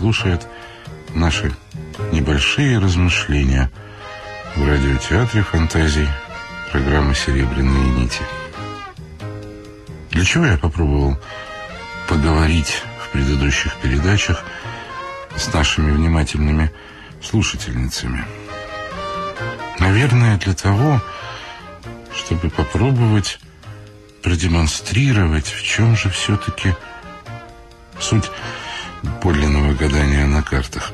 слушает наши небольшие размышления в радиотеатре фантазий программы «Серебряные нити». Для чего я попробовал поговорить в предыдущих передачах с нашими внимательными слушательницами? Наверное, для того, чтобы попробовать продемонстрировать, в чем же все-таки суть подлинного гадания на картах.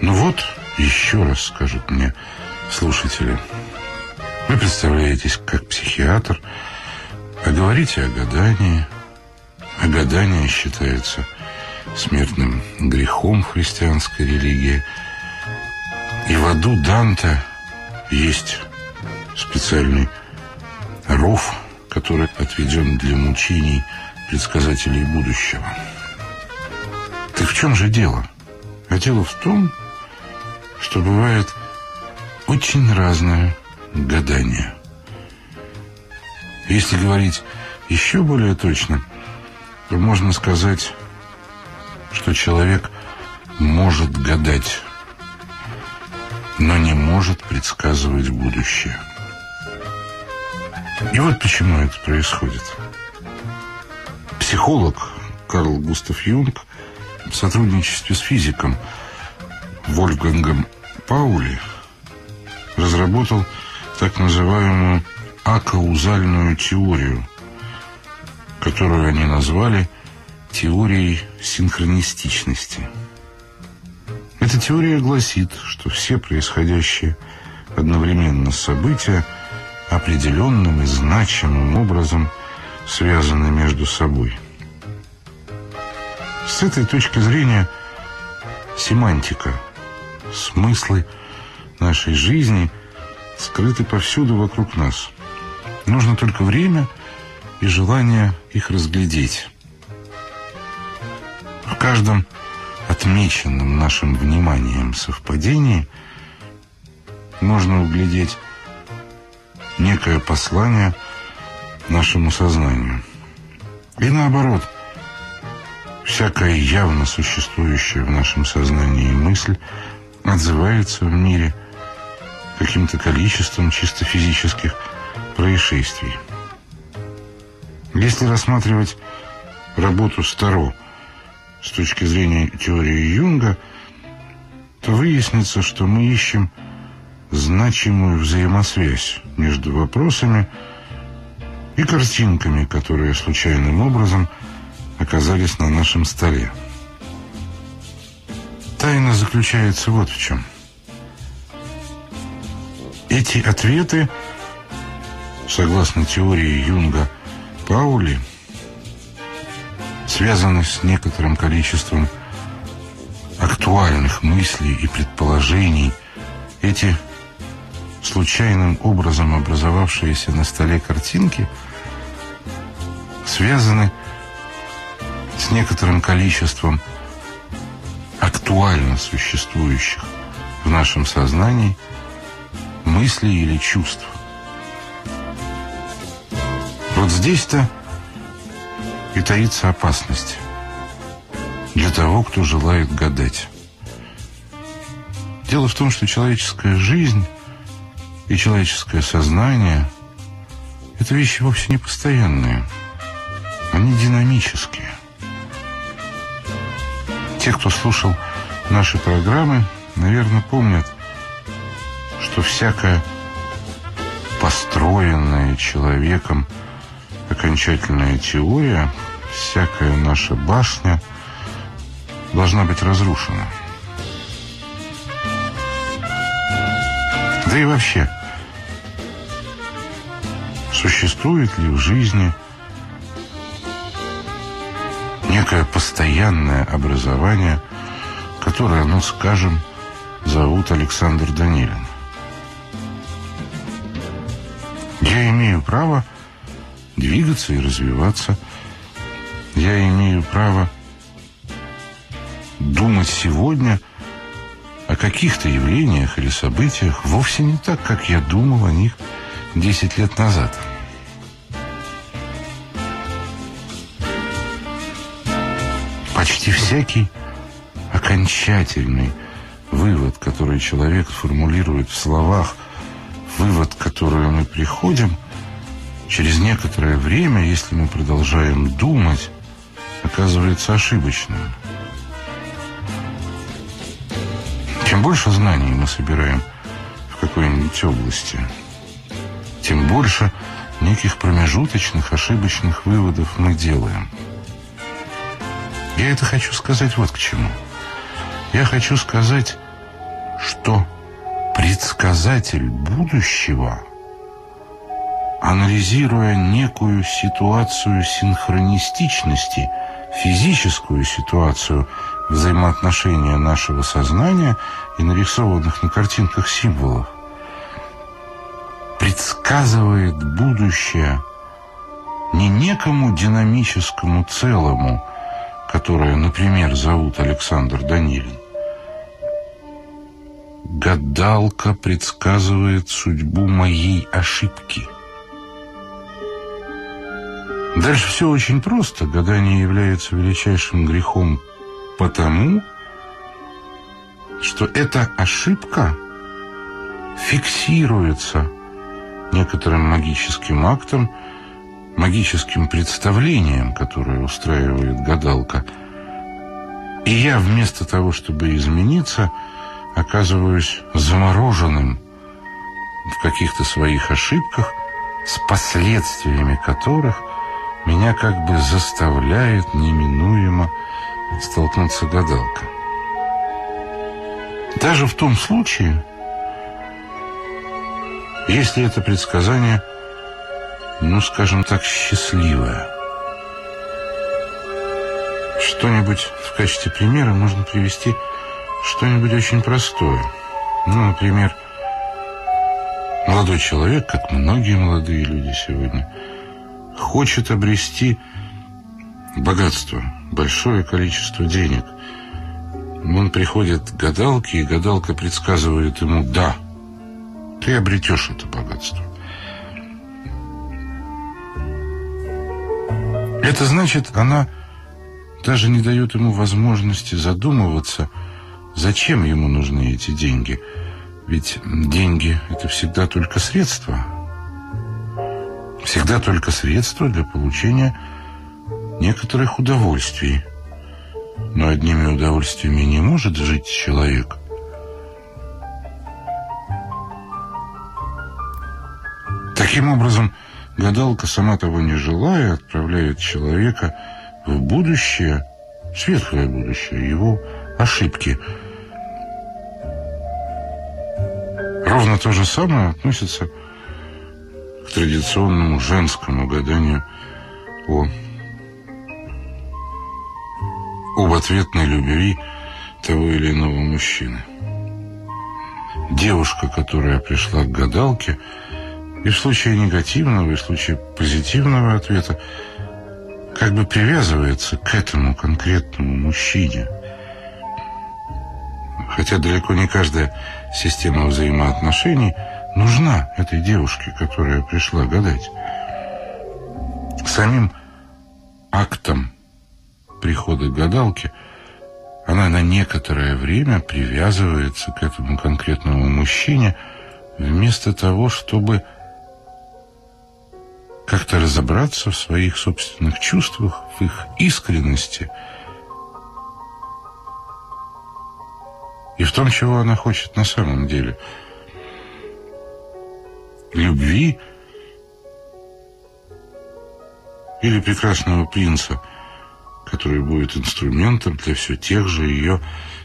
Ну вот, еще раз скажут мне слушатели. Вы представляетесь как психиатр, а говорите о гадании. А гадание считается смертным грехом в христианской религии. И в аду Данте есть специальный ров, который отведен для мучений предсказателей будущего. Так в чем же дело? А дело в том, что бывает очень разное гадание. Если говорить еще более точно, то можно сказать, что человек может гадать, но не может предсказывать будущее. И вот почему это происходит. Психолог Карл Густав Юнг в сотрудничестве с физиком Вольфгангом Паули разработал так называемую акаузальную теорию, которую они назвали теорией синхронистичности. Эта теория гласит, что все происходящие одновременно события определенным и значимым образом связаны между собой. С этой точки зрения семантика, смыслы нашей жизни скрыты повсюду вокруг нас. Нужно только время и желание их разглядеть. В каждом отмеченном нашим вниманием совпадении можно углядеть некое послание нашему сознанию. И наоборот, всякая явно существующая в нашем сознании мысль отзывается в мире каким-то количеством чисто физических происшествий. Если рассматривать работу Старо с точки зрения теории Юнга, то выяснится, что мы ищем значимую взаимосвязь между вопросами и картинками, которые случайным образом оказались на нашем столе. Тайна заключается вот в чем. Эти ответы, согласно теории Юнга Паули, связаны с некоторым количеством актуальных мыслей и предположений. Эти случайным образом образовавшиеся на столе картинки связаны с некоторым количеством актуально существующих в нашем сознании мыслей или чувств. Вот здесь-то и таится опасность для того, кто желает гадать. Дело в том, что человеческая жизнь и человеческое сознание – это вещи вовсе не постоянные. Они динамические. Те, кто слушал наши программы, наверное, помнят, что всякая построенная человеком окончательная теория, всякая наша башня должна быть разрушена. Да и вообще, существует ли в жизни некое постоянное образование, которое, ну, скажем, зовут Александр Данилин. Я имею право двигаться и развиваться. Я имею право думать сегодня – о каких-то явлениях или событиях вовсе не так, как я думал о них 10 лет назад. Почти всякий окончательный вывод, который человек формулирует в словах, вывод, к которому мы приходим, через некоторое время, если мы продолжаем думать, оказывается ошибочным. Чем больше знаний мы собираем в какой-нибудь области, тем больше неких промежуточных, ошибочных выводов мы делаем. Я это хочу сказать вот к чему. Я хочу сказать, что предсказатель будущего, анализируя некую ситуацию синхронистичности, физическую ситуацию взаимоотношения нашего сознания и нарисованных на картинках символов, предсказывает будущее не некому динамическому целому, которое, например, зовут Александр Данилин. Гадалка предсказывает судьбу моей ошибки. Дальше все очень просто. Гадание является величайшим грехом потому, что эта ошибка фиксируется некоторым магическим актом, магическим представлением, которое устраивает гадалка. И я вместо того, чтобы измениться, оказываюсь замороженным в каких-то своих ошибках, с последствиями которых меня как бы заставляет неминуемо столкнуться гадалка. Даже в том случае, если это предсказание, ну, скажем так, счастливое. Что-нибудь в качестве примера можно привести что-нибудь очень простое. Ну, например, молодой человек, как многие молодые люди сегодня, хочет обрести богатство, большое количество денег. Он приходит к гадалке, и гадалка предсказывает ему «да» ты обретешь это богатство. Это значит, она даже не дает ему возможности задумываться, зачем ему нужны эти деньги. Ведь деньги – это всегда только средства. Всегда только средства для получения некоторых удовольствий. Но одними удовольствиями не может жить человек – Таким образом, гадалка, сама того не желая, отправляет человека в будущее, светлое будущее, его ошибки. Ровно то же самое относится к традиционному женскому гаданию о об ответной любви того или иного мужчины. Девушка, которая пришла к гадалке, и в случае негативного, и в случае позитивного ответа как бы привязывается к этому конкретному мужчине. Хотя далеко не каждая система взаимоотношений нужна этой девушке, которая пришла гадать. Самим актом прихода к гадалке она на некоторое время привязывается к этому конкретному мужчине вместо того, чтобы как-то разобраться в своих собственных чувствах, в их искренности и в том, чего она хочет на самом деле. Любви или прекрасного принца, который будет инструментом для все тех же ее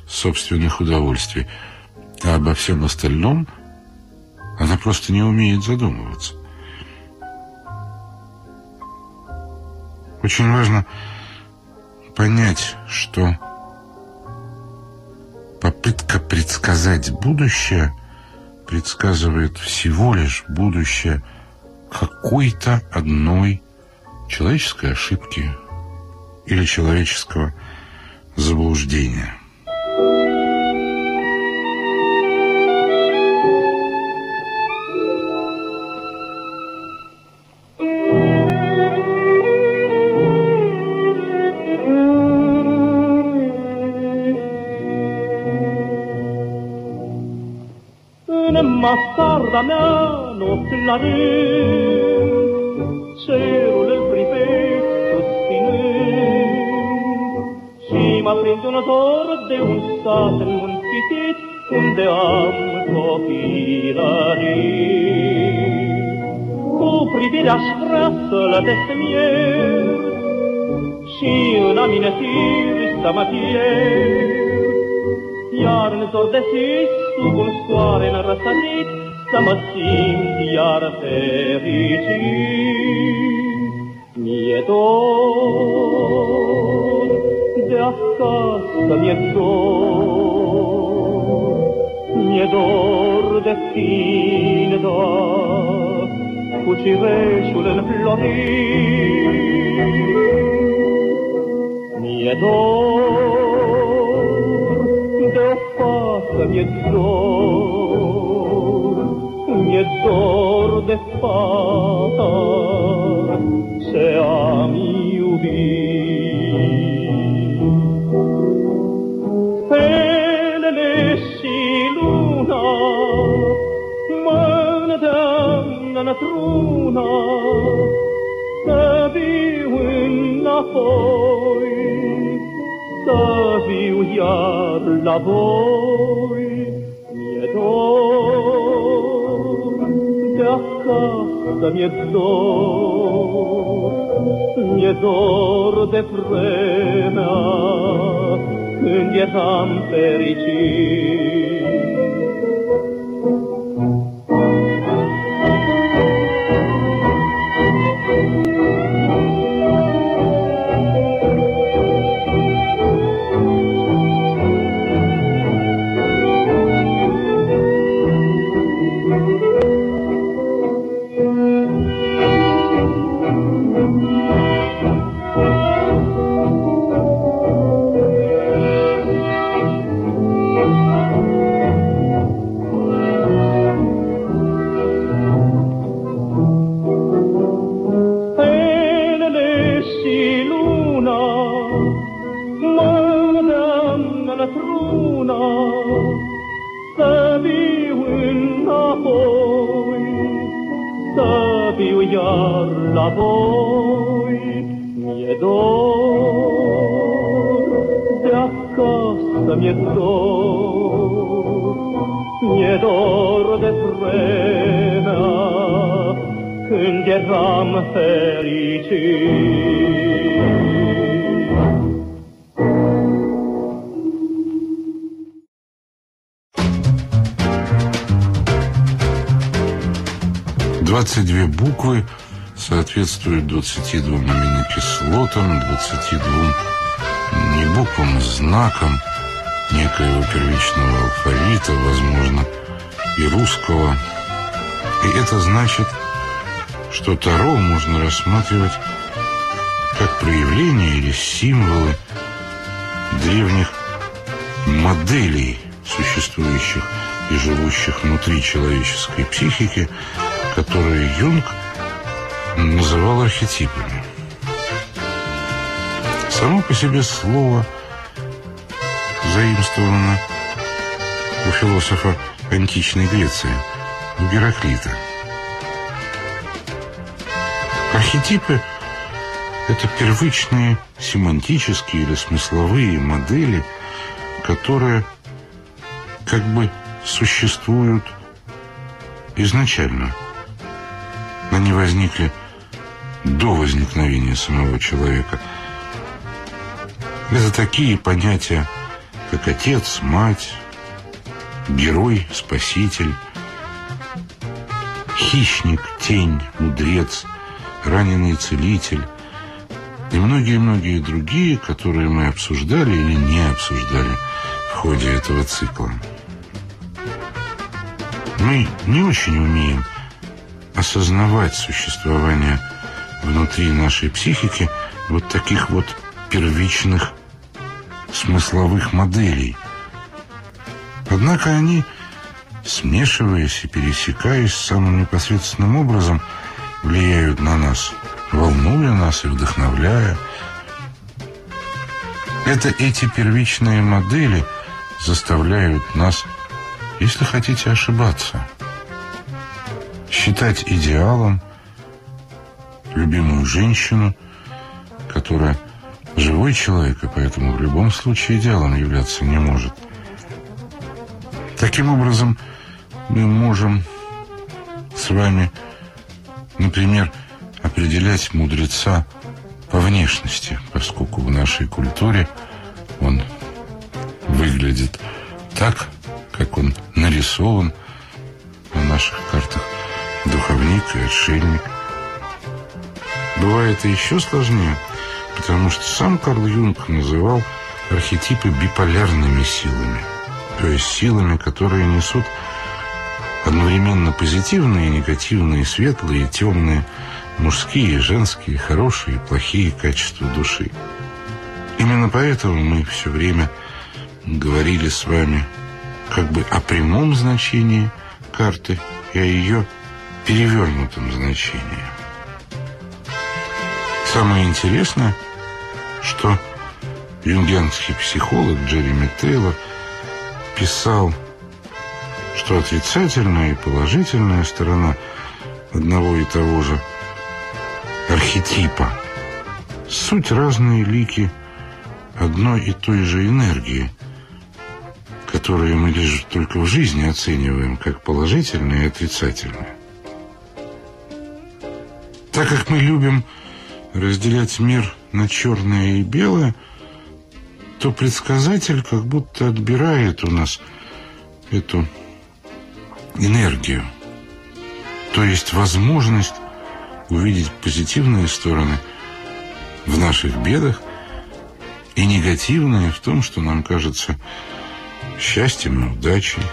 собственных удовольствий. А обо всем остальном она просто не умеет задумываться. Очень важно понять, что попытка предсказать будущее предсказывает всего лишь будущее какой-то одной человеческой ошибки или человеческого заблуждения. Mansarda mea noapte la rând, cerul îl privesc susținând. Și mă prind un dor de un sat înmunchitit, unde am copilărit. Cu privirea aș vrea să-l desmier și în aminetiri să mă pierd. Iar în zor de zi, sub un soare răsărit, să mă simt iar fericit. Mi-e dor de acasă, mi-e dor, mi-e dor de tine doar, cu cireșul înflorit. Mi-e dor de o fată, mie dor, mie dor de fata, se ami ubi. Pelele si luna, mâna damna na truna, să viu înapoi, să viu iar la voi. Mi-e dor de acasă, mi-e dor, mi-e dor de vremea când eram fericit. Mi-e dor de vremea când eram. Двадцать две буквы соответствуют 22 аминокислотам, 22 не буквам, знакам некоего первичного алфавита, возможно, и русского. И это значит, что Таро можно рассматривать как проявление или символы древних моделей, существующих и живущих внутри человеческой психики, которые Юнг называл архетипами. Само по себе слово заимствовано у философа античной Греции, у Гераклита. Архетипы – это первичные семантические или смысловые модели, которые как бы существуют изначально. Они возникли до возникновения самого человека. Это такие понятия, как отец, мать, герой, спаситель, хищник, тень, мудрец, раненый целитель и многие-многие другие, которые мы обсуждали или не обсуждали в ходе этого цикла. Мы не очень умеем осознавать существование внутри нашей психики вот таких вот первичных смысловых моделей. Однако они, смешиваясь и пересекаясь самым непосредственным образом, влияют на нас, волнуя нас и вдохновляя. Это эти первичные модели заставляют нас если хотите ошибаться. Считать идеалом любимую женщину, которая живой человек, и поэтому в любом случае идеалом являться не может. Таким образом, мы можем с вами, например, определять мудреца по внешности, поскольку в нашей культуре он выглядит так, как он нарисован на наших картах духовник и отшельник. Бывает и еще сложнее, потому что сам Карл Юнг называл архетипы биполярными силами, то есть силами, которые несут одновременно позитивные, негативные, светлые, темные, мужские, женские, хорошие, плохие качества души. Именно поэтому мы все время говорили с вами как бы о прямом значении карты и о ее перевернутом значении. Самое интересное, что юнгенский психолог Джереми Тейлор писал, что отрицательная и положительная сторона одного и того же архетипа суть разные лики одной и той же энергии, которые мы лишь только в жизни оцениваем как положительные и отрицательные. Так как мы любим разделять мир на черное и белое, то предсказатель как будто отбирает у нас эту энергию, то есть возможность увидеть позитивные стороны в наших бедах и негативные в том, что нам кажется счастьем и удачей.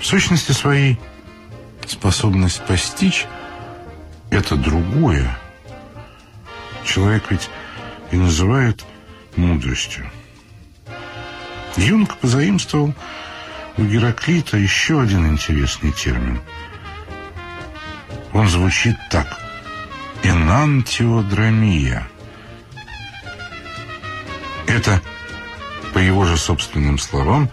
В сущности своей способность постичь – это другое. Человек ведь и называет мудростью. Юнг позаимствовал у Гераклита еще один интересный термин. Он звучит так. Энантиодромия. Это, по его же собственным словам,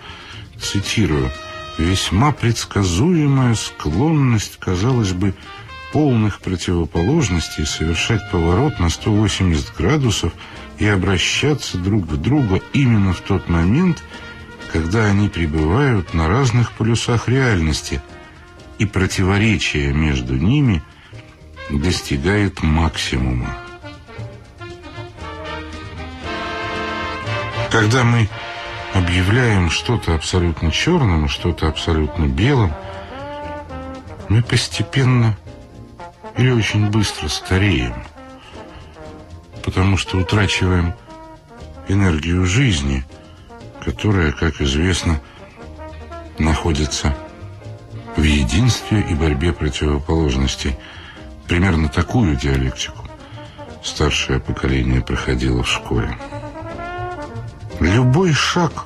цитирую, весьма предсказуемая склонность, казалось бы, полных противоположностей совершать поворот на 180 градусов и обращаться друг в друга именно в тот момент, когда они пребывают на разных полюсах реальности, и противоречие между ними достигает максимума. Когда мы объявляем что-то абсолютно черным и что-то абсолютно белым, мы постепенно или очень быстро стареем, потому что утрачиваем энергию жизни, которая, как известно, находится в единстве и борьбе противоположностей. Примерно такую диалектику старшее поколение проходило в школе. Любой шаг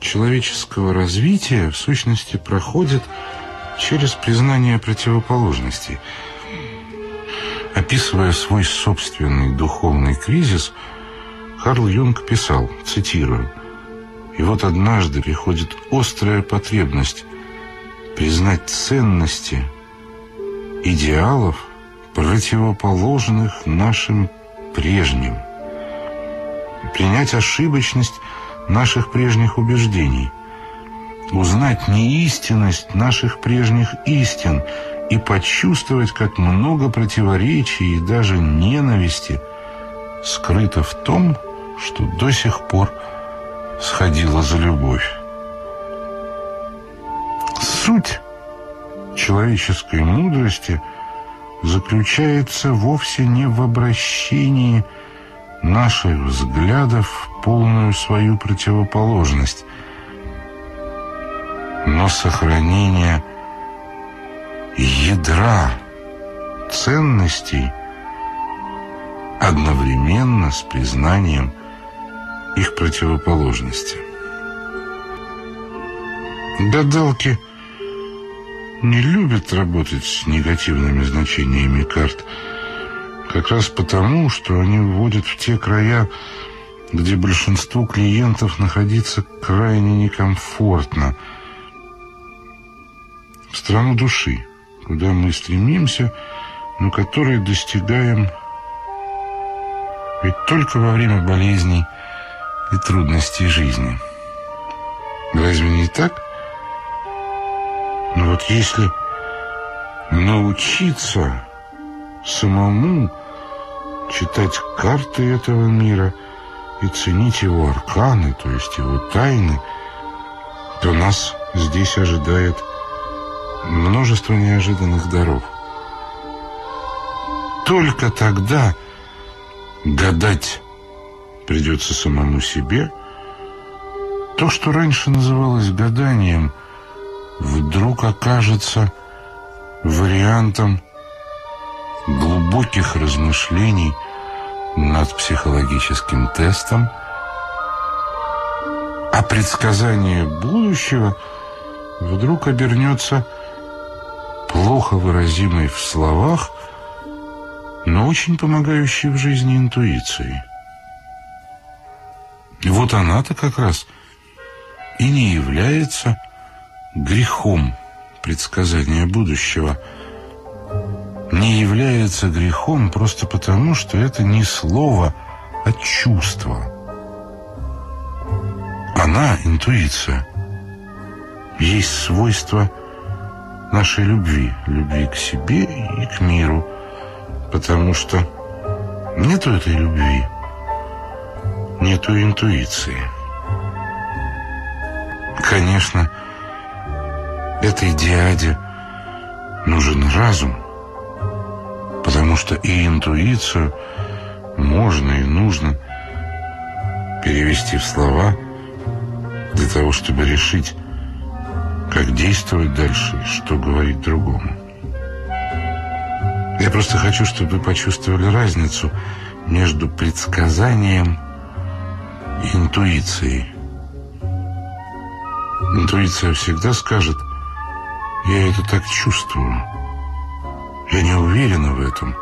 человеческого развития в сущности проходит через признание противоположностей. Описывая свой собственный духовный кризис, Карл Юнг писал, цитирую, «И вот однажды приходит острая потребность признать ценности идеалов, противоположных нашим прежним, принять ошибочность наших прежних убеждений, узнать неистинность наших прежних истин и почувствовать, как много противоречий и даже ненависти скрыто в том, что до сих пор сходило за любовь. Суть человеческой мудрости заключается вовсе не в обращении наших взглядов в полную свою противоположность, но сохранение ядра ценностей одновременно с признанием их противоположности. Гадалки – не любят работать с негативными значениями карт. Как раз потому, что они вводят в те края, где большинству клиентов находиться крайне некомфортно, страну души, куда мы стремимся, но которые достигаем ведь только во время болезней и трудностей жизни. Разве не так? Но вот если научиться самому читать карты этого мира и ценить его арканы, то есть его тайны, то нас здесь ожидает множество неожиданных даров. Только тогда гадать придется самому себе. То, что раньше называлось гаданием, вдруг окажется вариантом глубоких размышлений над психологическим тестом, а предсказание будущего вдруг обернется плохо выразимой в словах, но очень помогающей в жизни интуицией. И вот она-то как раз и не является грехом предсказания будущего – не является грехом просто потому, что это не слово, а чувство. Она, интуиция, есть свойство нашей любви, любви к себе и к миру, потому что нету этой любви, нету интуиции. Конечно, этой диаде нужен разум, потому что и интуицию можно и нужно перевести в слова для того, чтобы решить, как действовать дальше что говорить другому. Я просто хочу, чтобы вы почувствовали разницу между предсказанием и интуицией. Интуиция всегда скажет «я это так чувствую». Я не уверена в этом,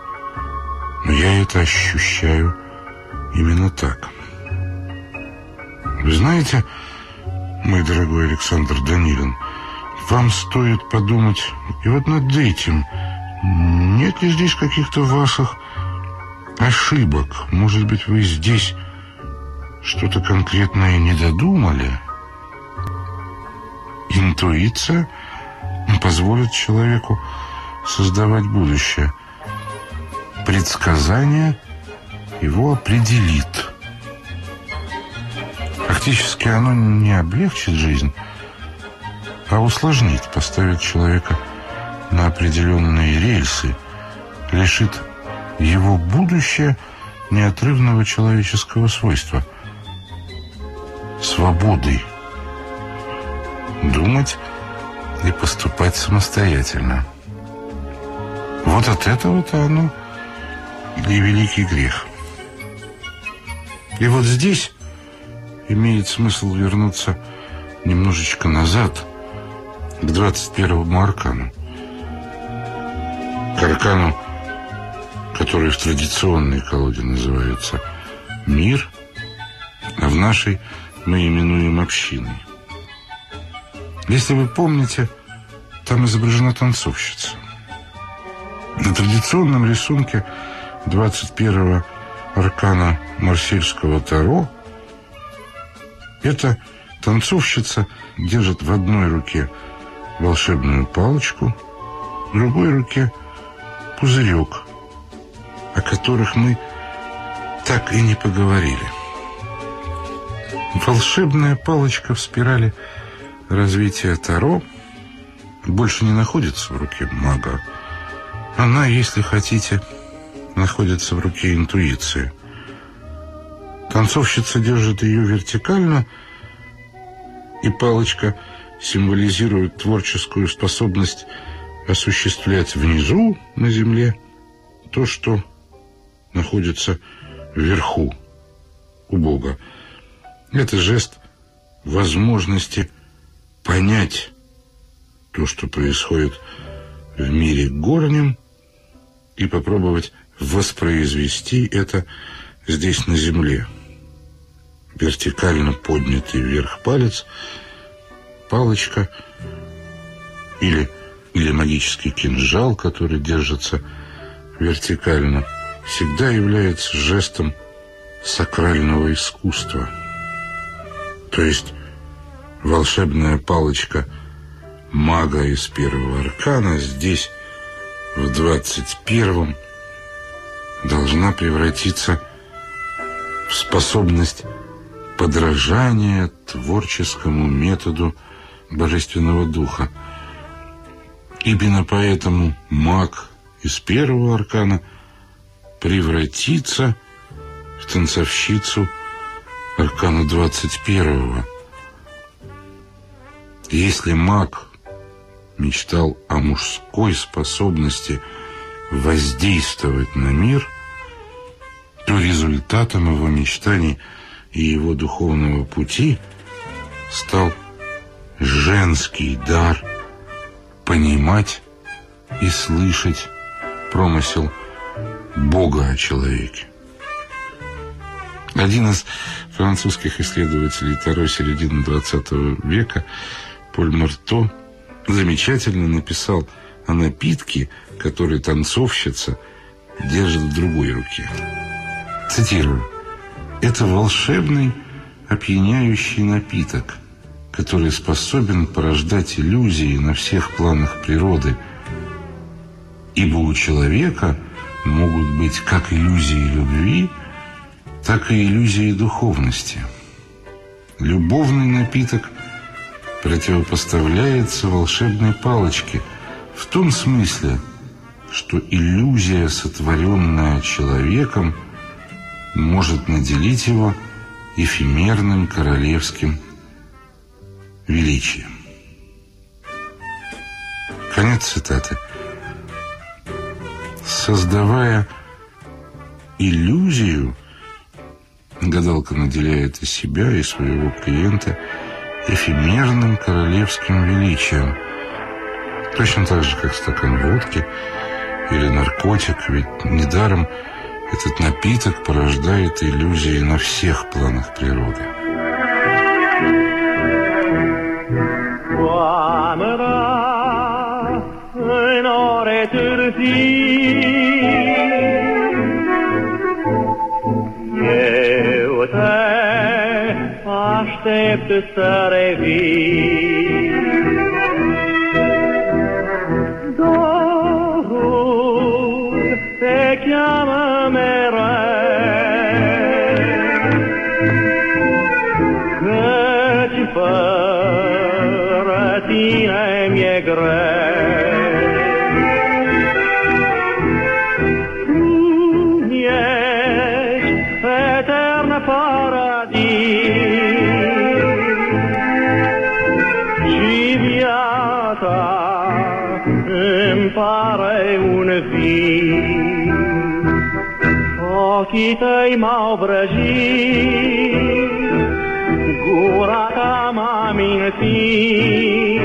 но я это ощущаю именно так. Вы знаете, мой дорогой Александр Данилин, вам стоит подумать и вот над этим. Нет ли здесь каких-то ваших ошибок? Может быть, вы здесь что-то конкретное не додумали? Интуиция позволит человеку создавать будущее. Предсказание его определит. Фактически оно не облегчит жизнь, а усложнит, поставит человека на определенные рельсы, лишит его будущее неотрывного человеческого свойства – свободы думать и поступать самостоятельно. Вот от этого-то оно и великий грех. И вот здесь имеет смысл вернуться немножечко назад, к 21-му аркану. К аркану, который в традиционной колоде называется «Мир», а в нашей мы именуем «Общиной». Если вы помните, там изображена танцовщица. На традиционном рисунке 21-го аркана Марсельского Таро эта танцовщица держит в одной руке волшебную палочку, в другой руке пузырек, о которых мы так и не поговорили. Волшебная палочка в спирали развития Таро больше не находится в руке мага, она, если хотите, находится в руке интуиции. Танцовщица держит ее вертикально, и палочка символизирует творческую способность осуществлять внизу, на земле, то, что находится вверху, у Бога. Это жест возможности понять то, что происходит в мире горнем, и попробовать воспроизвести это здесь на земле. Вертикально поднятый вверх палец, палочка или или магический кинжал, который держится вертикально, всегда является жестом сакрального искусства. То есть волшебная палочка мага из первого аркана здесь, в двадцать первом, должна превратиться в способность подражания творческому методу Божественного Духа. Именно поэтому маг из первого аркана превратится в танцовщицу аркана 21-го. Если маг мечтал о мужской способности воздействовать на мир, то результатом его мечтаний и его духовного пути стал женский дар понимать и слышать промысел Бога о человеке. Один из французских исследователей второй середины XX века, Поль Марто, замечательно написал о напитке, который танцовщица держит в другой руке. Цитирую. «Это волшебный, опьяняющий напиток, который способен порождать иллюзии на всех планах природы, ибо у человека могут быть как иллюзии любви, так и иллюзии духовности. Любовный напиток противопоставляется волшебной палочке в том смысле, что иллюзия, сотворенная человеком, может наделить его эфемерным королевским величием. Конец цитаты. Создавая иллюзию, гадалка наделяет и себя, и своего клиента эфемерным королевским величием. Точно так же, как стакан водки или наркотик, ведь недаром этот напиток порождает иллюзии на всех планах природы. Eu te aștept să revii. Ochii tăi m-au vrăjit, gura ta m-a mințit,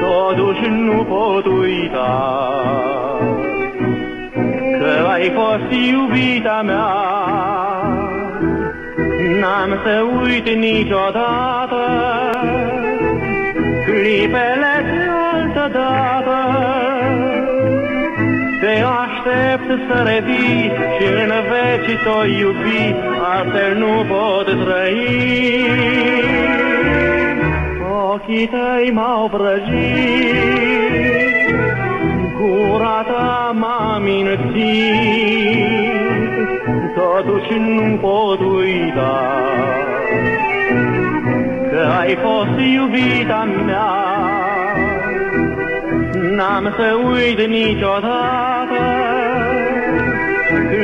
totuși nu pot uita că ai fost iubita mea. N-am să uit niciodată clipele să revii și în veci să o iubi, altfel nu pot trăi. Ochii tăi m-au vrăjit, gura ta m-a mințit, totuși nu pot uita că ai fost iubita mea. N-am să uit niciodată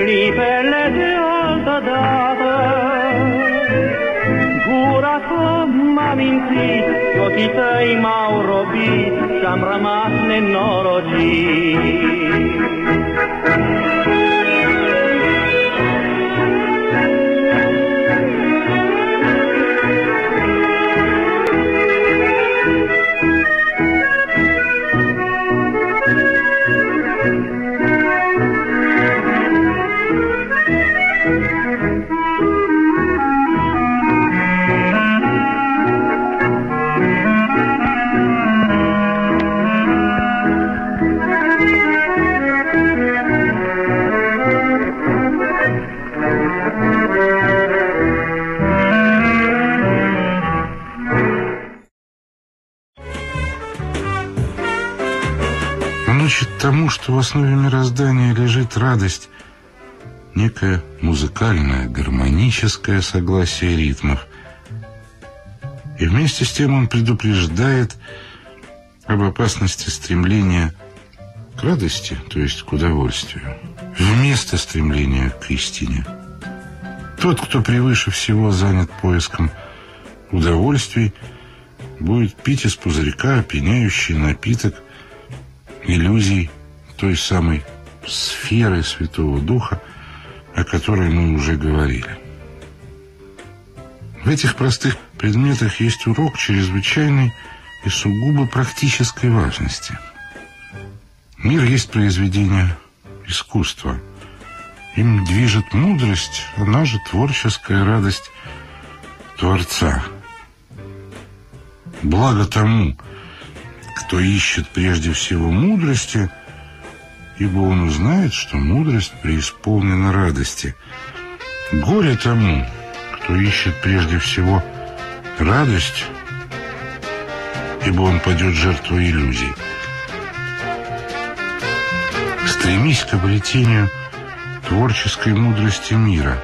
clipele de altă dată. Gura ta m-a mințit, și ochii tăi m-au robit și-am rămas nenorocit. Что в основе мироздания лежит радость, некое музыкальное, гармоническое согласие ритмов. И вместе с тем он предупреждает об опасности стремления к радости, то есть к удовольствию, вместо стремления к истине. Тот, кто превыше всего занят поиском удовольствий, будет пить из пузырька опьяняющий напиток иллюзий той самой сферы Святого Духа, о которой мы уже говорили. В этих простых предметах есть урок чрезвычайной и сугубо практической важности. Мир есть произведение искусства. Им движет мудрость, она же творческая радость Творца. Благо тому, кто ищет прежде всего мудрости, ибо он узнает, что мудрость преисполнена радости. Горе тому, кто ищет прежде всего радость, ибо он падет жертвой иллюзий. Стремись к обретению творческой мудрости мира.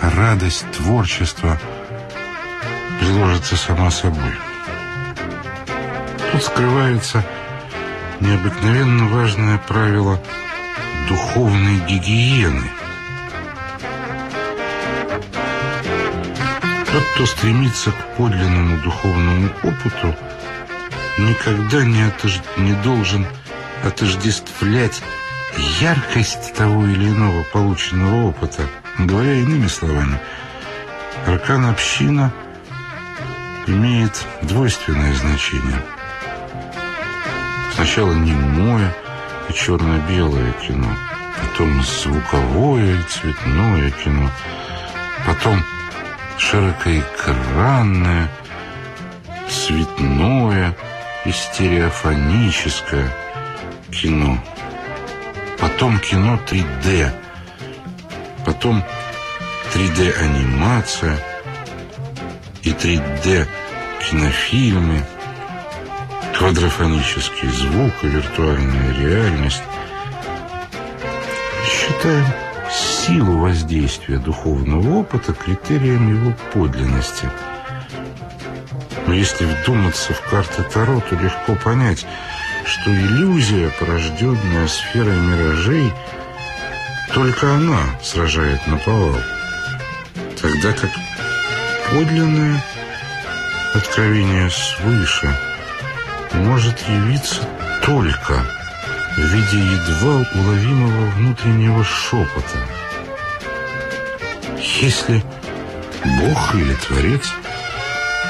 Радость творчества приложится сама собой. Тут скрывается необыкновенно важное правило духовной гигиены. Тот, кто стремится к подлинному духовному опыту, никогда не, отож... не должен отождествлять яркость того или иного полученного опыта. Говоря иными словами, аркан-община имеет двойственное значение – Сначала немое и черно-белое кино, потом звуковое и цветное кино, потом широкоэкранное, цветное и стереофоническое кино, потом кино 3D, потом 3D-анимация и 3D-кинофильмы, квадрофонический звук и виртуальная реальность. Считаем силу воздействия духовного опыта критерием его подлинности. Но если вдуматься в карты Таро, то легко понять, что иллюзия, порожденная сферой миражей, только она сражает на повал, тогда как подлинное откровение свыше – может явиться только в виде едва уловимого внутреннего шепота. Если Бог или Творец,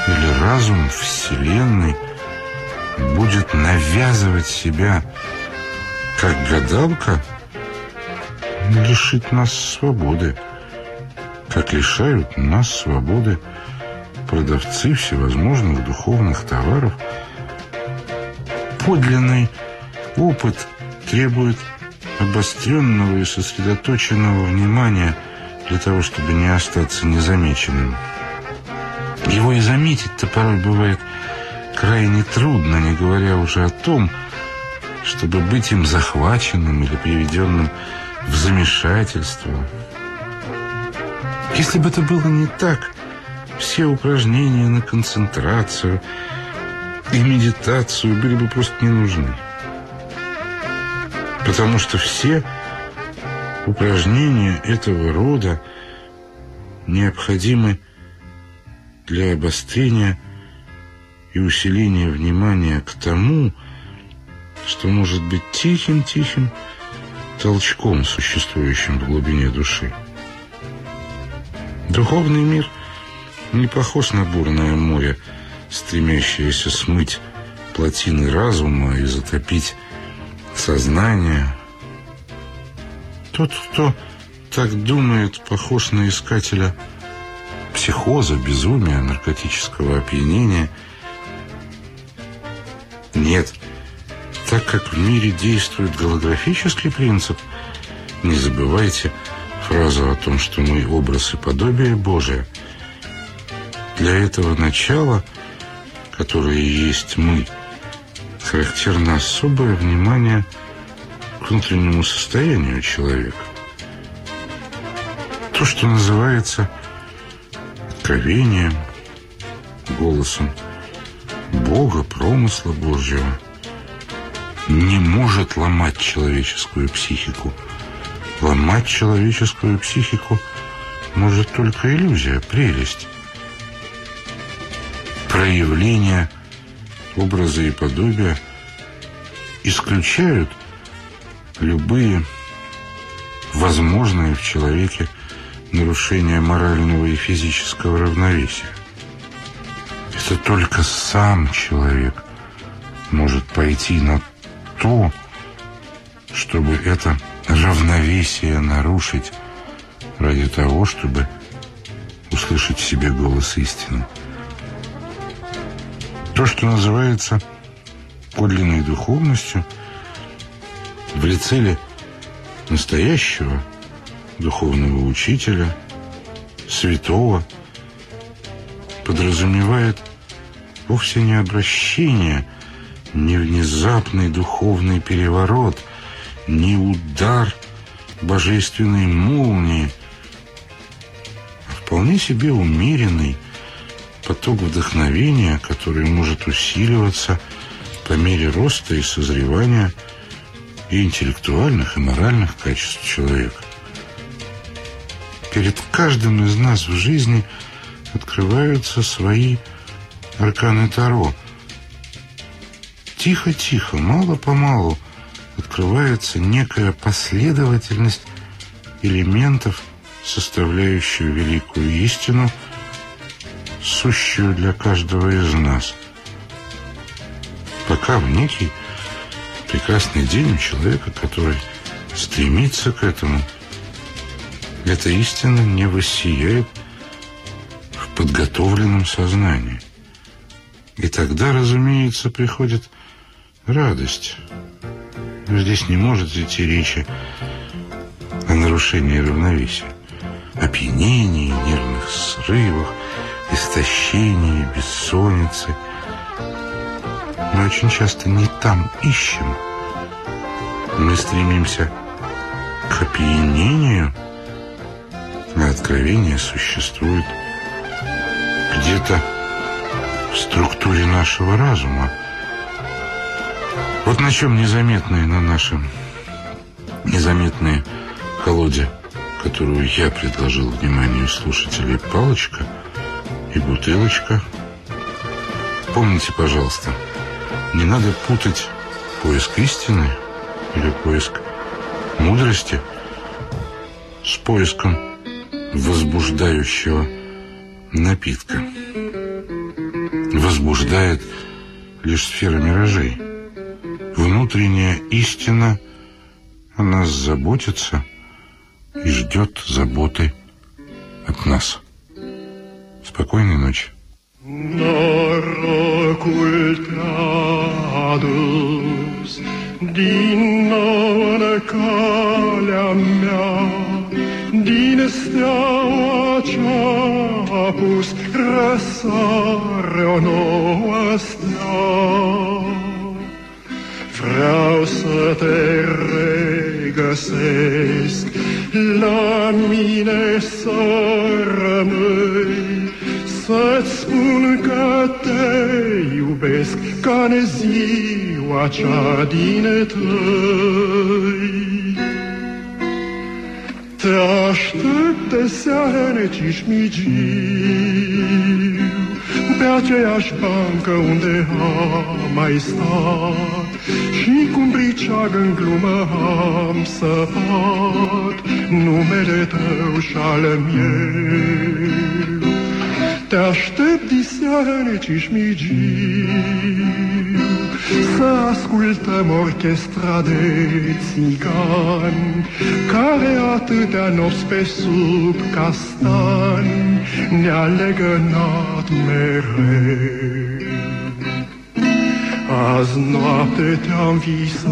или разум Вселенной будет навязывать себя как гадалка, лишит нас свободы, как лишают нас свободы продавцы всевозможных духовных товаров – подлинный опыт требует обостренного и сосредоточенного внимания для того, чтобы не остаться незамеченным. Его и заметить-то порой бывает крайне трудно, не говоря уже о том, чтобы быть им захваченным или приведенным в замешательство. Если бы это было не так, все упражнения на концентрацию – и медитацию были бы просто не нужны. Потому что все упражнения этого рода необходимы для обострения и усиления внимания к тому, что может быть тихим-тихим толчком, существующим в глубине души. Духовный мир не похож на бурное море, стремящаяся смыть плотины разума и затопить сознание. Тот, кто так думает, похож на искателя психоза, безумия, наркотического опьянения. Нет, так как в мире действует голографический принцип, не забывайте фразу о том, что мы образ и подобие Божие. Для этого начала – которые есть мы, характерно особое внимание к внутреннему состоянию человека. То, что называется откровением, голосом Бога, промысла Божьего, не может ломать человеческую психику. Ломать человеческую психику может только иллюзия, прелесть. Проявления образа и подобия исключают любые возможные в человеке нарушения морального и физического равновесия. Это только сам человек может пойти на то, чтобы это равновесие нарушить ради того, чтобы услышать в себе голос истины. То, что называется подлинной духовностью, в лице ли настоящего духовного учителя, святого, подразумевает вовсе не обращение, не внезапный духовный переворот, не удар божественной молнии, а вполне себе умеренный поток вдохновения, который может усиливаться по мере роста и созревания и интеллектуальных, и моральных качеств человека. Перед каждым из нас в жизни открываются свои арканы Таро. Тихо-тихо, мало-помалу открывается некая последовательность элементов, составляющую великую истину, сущую для каждого из нас. Пока в некий прекрасный день у человека, который стремится к этому, эта истина не воссияет в подготовленном сознании. И тогда, разумеется, приходит радость. Но здесь не может идти речи о нарушении равновесия, опьянении, нервных срывах, истощении, бессоннице. Мы очень часто не там ищем. Мы стремимся к опьянению, а откровение существует где-то в структуре нашего разума. Вот на чем незаметные на нашем незаметные колоде, которую я предложил вниманию слушателей, палочка и бутылочка. Помните, пожалуйста, не надо путать поиск истины или поиск мудрости с поиском возбуждающего напитка возбуждает лишь сфера миражей. Внутренняя истина о нас заботится и ждет заботы от нас. Спокойной ночи. din steaua ce-a pus răsare o nouă stea. Vreau să te regăsesc, la mine să rămâi, să-ți spun că te iubesc ca în ziua cea din tăi. Te aștept de seară cișmigiu Pe aceeași bancă unde am mai stat Și cum briceag în glumă am săpat Numele tău și al meu Te aștept diseară necișmigiu Să ascultăm orchestra de țigani Care atâtea nopți pe sub castan Ne-a legănat mereu. Azi noapte te-am visat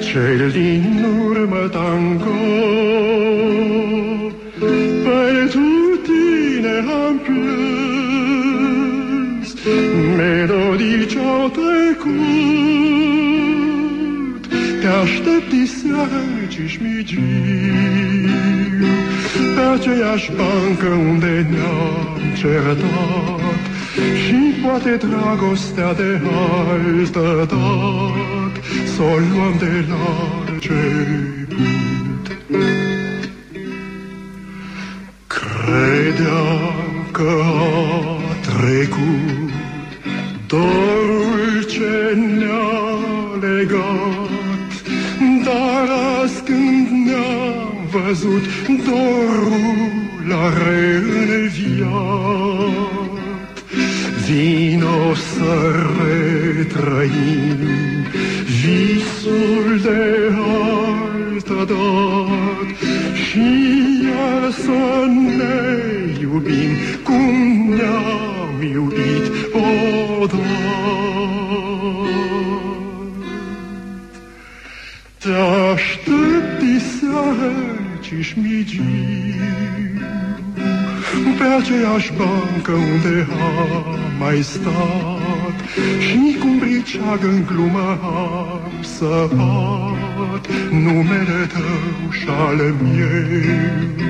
Cel din urmă tango diseară migiu Pe aceeași bancă unde ne-am certat Și poate dragostea de altă dat Să o luăm de la început Credeam că a trecut Dorul ce ne-a legat văzut Dorul a reînviat Vino să retrăim Visul de altă dat Și iar să ne iubim Cum ne-am iubit cișmigiu Pe aceeași bancă unde am mai stat Și cum briceag în glumă am să bat Numele tău și ale meu.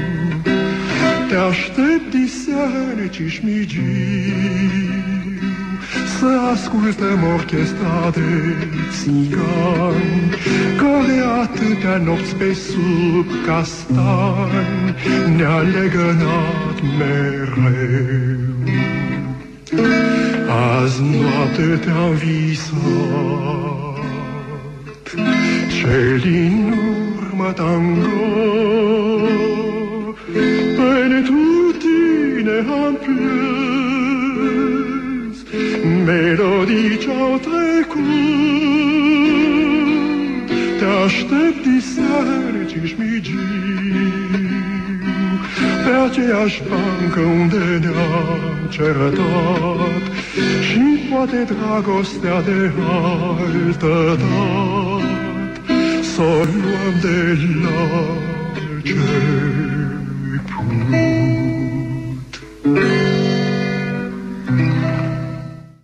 Te aștept diseară cișmigiu să ascultăm orchestra de țigani, care atâtea nopți pe sub castan ne-a legănat mereu. Azi noapte te-am visat, ce din urmă tango, pentru tine am melodii ce-au trecut. Te aștept diseară cișmigiu, pe aceeași bancă unde ne-am certat Și poate dragostea de altă dat Să o luăm de la început